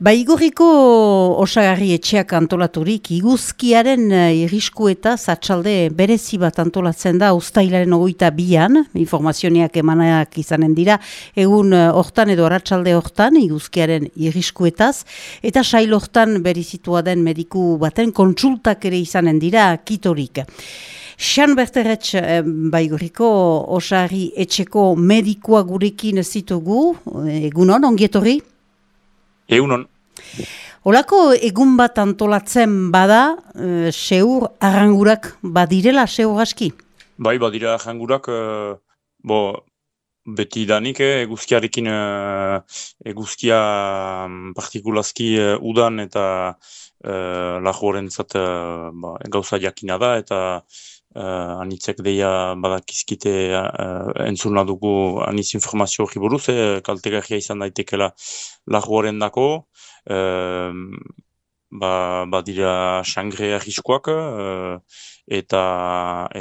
Baigorriko osagarri etxeak antolaturik, iguzkiaren eh, irrisku eta zatxalde berezi bat antolatzen da ustailaren ogoita bian, informazioneak emanak izanen dira, egun eh, hortan edo aratsalde hortan iguzkiaren irriskuetaz, eta sail hortan berizitua den mediku baten kontsultak ere izanen dira kitorik. Xan Berteretz eh, Baigorriko osagarri etxeko medikua gurekin zitugu, egunon, ongietorri? Egunon. Olako egun bat antolatzen bada, e, seur arrangurak badirela, seur aski? Bai, badira arrangurak, e, bo, beti danik, eh, eguzkiarekin, eguzkia mm, partikulazki udan eta e, lajoren zat, ba, gauza jakina da, eta Uh, anitzek deia badakizkite uh, entzuna dugu aniz informazio hori buruz, eh, kaltegarria izan daitekela laguaren dako, uh, ba, badira sangre arriskoak, uh, eta,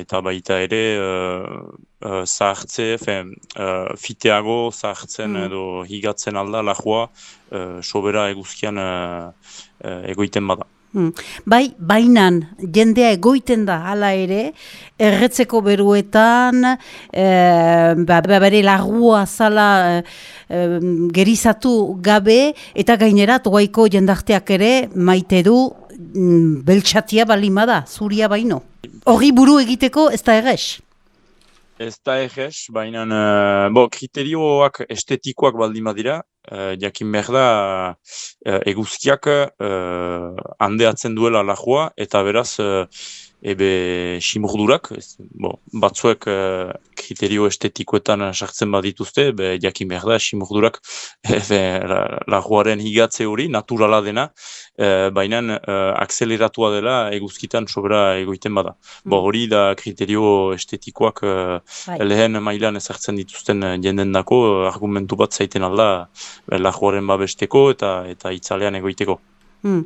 eta baita ere uh, uh, zahartze, uh, fiteago zahartzen mm. edo higatzen alda lagua uh, sobera eguzkian uh, uh, egoiten bada. Hmm. Bai, bainan, jendea egoiten da hala ere, erretzeko beruetan, e, ba, ba, bere lagua zala e, gerizatu gabe, eta gainera, toaiko jendarteak ere, maite du, mm, beltsatia balimada, zuria baino. Horri buru egiteko ez da errez? Ez da egez, baina uh, bo, kriterioak estetikoak baldin badira, uh, jakin behar da uh, eguzkiak uh, handeatzen duela lajua, eta beraz ebe simurdurak, bo, batzuek uh, kriterio estetikoetan sartzen badituzte, be, jakin behar da, simurdurak laguaren higatze hori, naturala dena, uh, baina uh, akseleratua dela eguzkitan sobera egoiten bada. Mm. Bo, hori da kriterio estetikoak uh, lehen mailan ezartzen dituzten jenden dako, argumentu bat zaiten alda laguaren babesteko eta eta itzalean egoiteko. Hmm.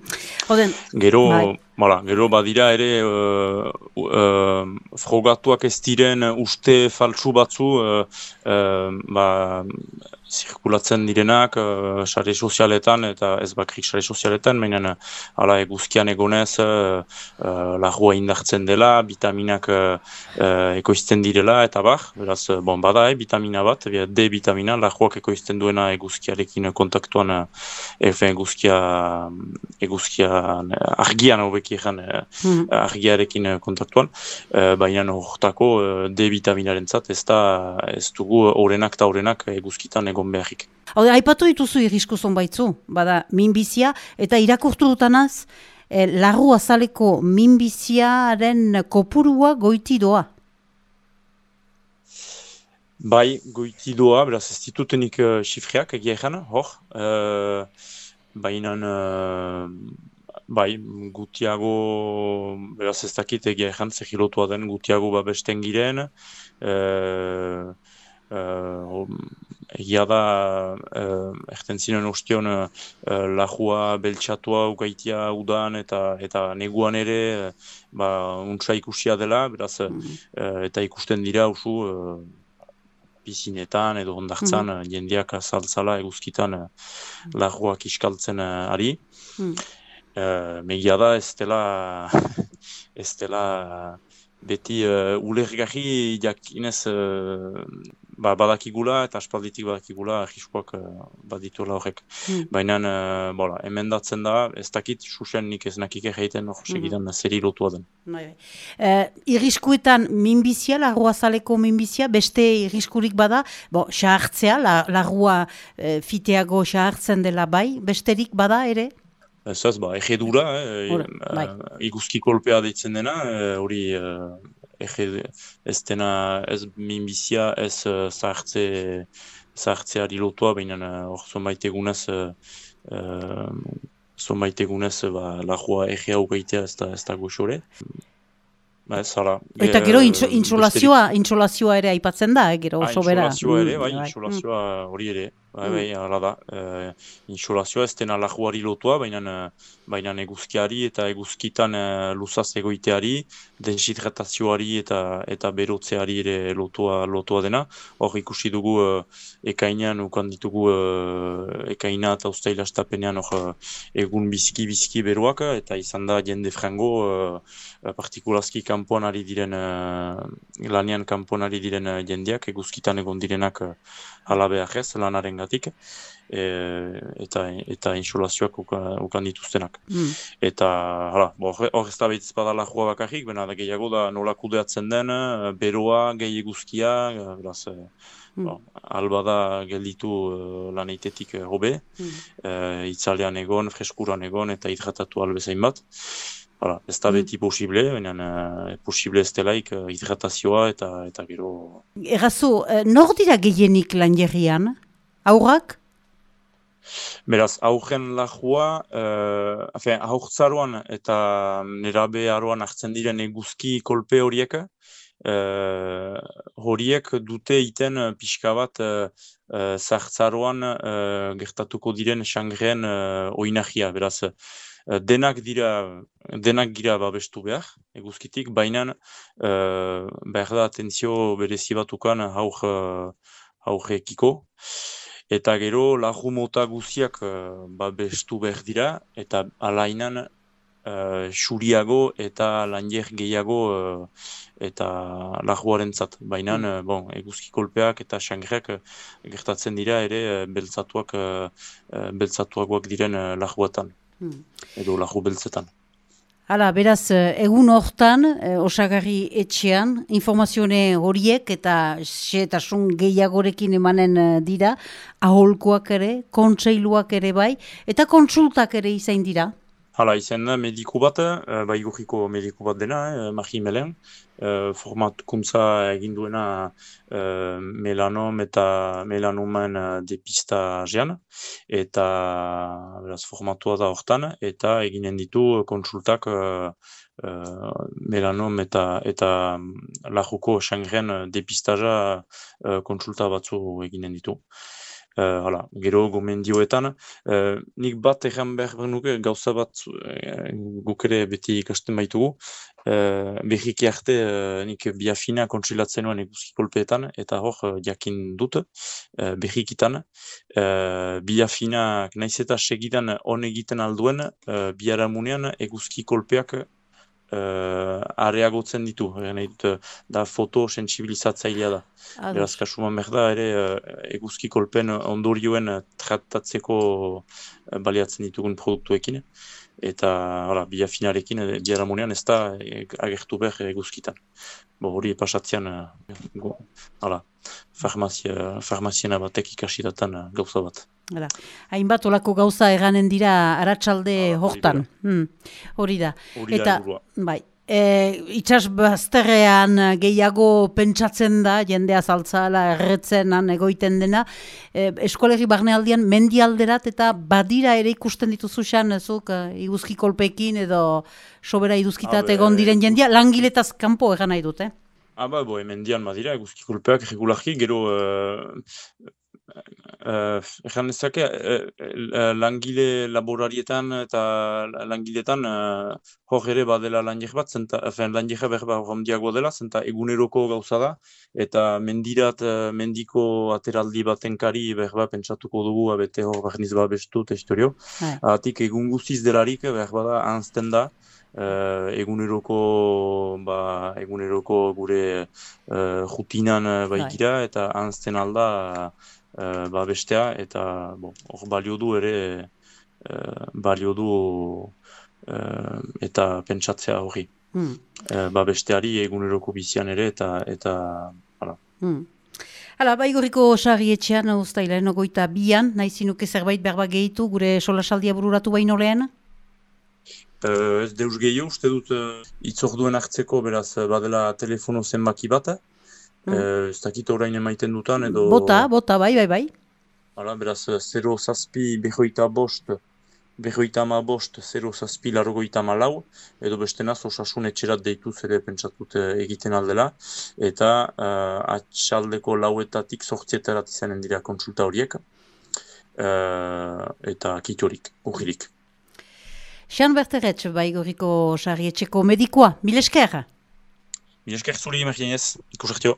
Gero, bai. Gero badira ere uh, uh, frogatuak ez diren uste faltsu batzu uh, uh, ba, zirkulatzen direnak uh, sare sozialetan eta ez bakrik sare sozialetan, meinen ala eguzkian egonez uh, uh, lagua indartzen dela, vitaminak uh, ekoizten direla eta bar, beraz, bon, bada, eh, vitamina bat, D vitamina, laguak ekoizten duena eguzkiarekin kontaktuan uh, eguzkia, eguzkia argian hobeki egan hmm. argiarekin kontaktuan, uh, baina hortako D vitaminaren zat, ez da ez dugu orenak eta orenak eguzkitan egon beharrik. Hau, aipatu dituzu irrisko zonbaitzu, bada, minbizia, eta irakurtu dutanaz, e, larru azaleko minbiziaren kopurua goiti doa. Bai, goiti doa, beraz ez ditutenik uh, xifreak egia hor, uh, baina uh, bai, gutiago, beraz ez dakit egia egan, zehilotua den, gutiago babesten giren, uh, uh, egia da uh, erten zinen ustion uh, lajua beltsatua ukaitia udan eta eta neguan ere uh, ba, untsa ikusia dela, beraz, mm eta ikusten dira usu uh, pizinetan edo ondartzan mm -hmm. jendeak azaltzala eguzkitan uh, lajuak iskaltzen ari. Mm megia da ez dela, ez dela beti uh, ulergarri jakinez ba, badakigula eta aspalditik badakigula jiskoak uh, badituela horrek. Hmm. Baina, uh, bola, emendatzen da, ez dakit, susen nik ez nakik egiten hor segidan hmm. zeri lotua den. Bai, bai. Uh, irriskuetan minbizia, larrua zaleko minbizia, beste irriskurik bada, bo, xahartzea, la, larrua uh, fiteago xahartzen dela bai, besterik bada ere? Ez, ba, egedura, eh, bai. iguzki kolpea ditzen dena, hori ege, ez dena, ez minbizia, ez uh, zahartze, zahartzea dilotua, baina hor zonbait egunez, uh, zonbait egunez, ba, lajua ege hau gaitea ez da, ez da goxore. Ba, ez, hala. Eta gero insolazioa, insolazioa ere aipatzen da, gero oso bera. Insolazioa ere, bai, insolazioa hori ere. Bai, bai, hala da. E, insolazioa ez dena lajuari lotua, baina baina eguzkiari eta eguzkitan e, luzaz egoiteari, densitratazioari eta eta berotzeari ere lotua, lotua dena. Hor ikusi dugu e, ekainan, ukan ditugu e, ekaina eta ustaila estapenean hor egun bizki-bizki beroak, eta izan da jende frango e, partikulazki kanpoan ari diren, e, lanian kanpoan ari diren jendeak, eguzkitan egon direnak e, alabeak ez, lanaren gatik, e, eta, eta insulazioak ukan, dituztenak. Mm. Eta, hala, hor ez da behitz badala joa bakarrik, bena da gehiago da nola kudeatzen den, beroa, gehi eguzkia, beraz, e, mm. bo, alba da gelditu laneitetik uh, hobe, mm. uh, itzalean egon, freskuran egon, eta hidratatu albezain bat. Hala, ez da mm. beti posible, baina uh, posible ez delaik uh, hidratazioa eta eta gero... Errazu, nor dira gehienik lan jerrian? Aurrak? Beraz, aurren lajua, uh, aurtzaroan eta nerabe aroan hartzen diren eguzki kolpe horiek, uh, horiek dute iten pixka bat uh, uh, zartzaroan uh, gertatuko diren xangrean uh, oinahia. Beraz, denak dira denak gira babestu behar, eguzkitik, baina uh, behar da atentzio berezibatukan haur, uh, ekiko eta gero lagu mota guziak uh, ba bestu behar dira, eta alainan uh, xuriago eta lanjer gehiago uh, eta laguaren zat. Baina, mm. bon, eguzki kolpeak eta xangreak uh, gertatzen dira ere uh, beltzatuak, uh, beltzatuagoak diren uh, laguatan, mm. edo lagu beltzetan. Hala, beraz, eh, egun hortan, eh, osagarri etxean, informazione horiek eta xetasun gehiagorekin emanen eh, dira, aholkoak ere, kontseiluak ere bai, eta konsultak ere izain dira. Hala, izan da mediku bat, uh, bai gurriko mediku bat dena, uh, Mari Melen, uh, formatkuntza egin duena uh, melanom eta melanomen uh, depista jean, eta beraz, formatua da hortan, eta eginen ditu konsultak uh, uh, melanom eta eta lajuko xangren depistaja uh, konsulta batzu eginen ditu. Uh, hala, gero gomendioetan, uh, nik bat egan behar nuke gauza bat uh, guk ere beti ikasten baitugu. Uh, Berriki arte uh, nik biafina kontsilatzen nuen eguzki kolpeetan, eta hor uh, jakin dut uh, berrikitan. Uh, biafinak naiz eta segidan hon egiten alduen, uh, biaramunean eguzki kolpeak uh, areagotzen ditu, uh, da foto sensibilizatzailea da. Beraz, kasuman merda ere uh, eguzki kolpen ondorioen uh, tratatzeko uh, baliatzen ditugun produktuekin. Eta, hala, bila finarekin, uh, ez da agertu behar eguzkitan. Bo, hori pasatzean, uh, hala, farmazia, farmaziena batek ikasitatan uh, gauza bat. Hala. Hainbat olako gauza eganen dira aratsalde hortan. Hmm. Hori da. Eta, bai, e, itxas bazterrean gehiago pentsatzen da, jendea zaltzala erretzen egoiten dena, e, eskolegi barnealdian mendialderat eta badira ere ikusten dituzu xan, ezuk, e, iguzki kolpekin edo sobera iduzkitat egon diren jendia, langiletaz kanpo egan nahi dute. Eh? Ah, ba, bo, emendian badira, eguzki kolpeak regularki, gero uh, Uh, Egan ezake, uh, uh, langile laborarietan eta langiletan uh, hor ere badela lanjek bat, zenta, efen, lanjek behar behar dela, zenta eguneroko gauza da, eta mendirat, uh, mendiko ateraldi baten kari behar pentsatuko dugu, abete hor behar nizba bestu, historio. Bai. Atik egun guztiz delarik behar bada anzten da, uh, eguneroko, ba, eguneroko gure uh, jutinan uh, baikira, bai. eta anzten alda, uh, ba bestea eta hor balio du ere uh, balio du uh, eta pentsatzea hori. Hmm. Uh, ba besteari eguneroko bizian ere eta eta hala. Hmm. Hala, baigorriko osari etxean, ustailen ogoita bian, nahi zinuke zerbait berba gehitu, gure solasaldia bururatu baino lehen? Uh, ez deus gehiago, uste dut uh, itzorduen hartzeko, beraz, badela telefono zenbaki bat, Mm. Eh, ez dakit orain emaiten dutan edo... Bota, bota, bai, bai, bai. Hala, beraz, 0 zazpi behoita bost, behoita ma bost, 0 zazpi largoita ma lau, edo beste naz, osasun etxerat deitu zere pentsatut eh, egiten aldela, eta uh, atxaldeko lauetatik sortzietarat izanen dira kontsulta horiek. uh, eta kitorik, urrilik. Xan Berteretz, bai gorriko sarrietxeko medikoa, mil esker? Mil esker zuri, ikusartio.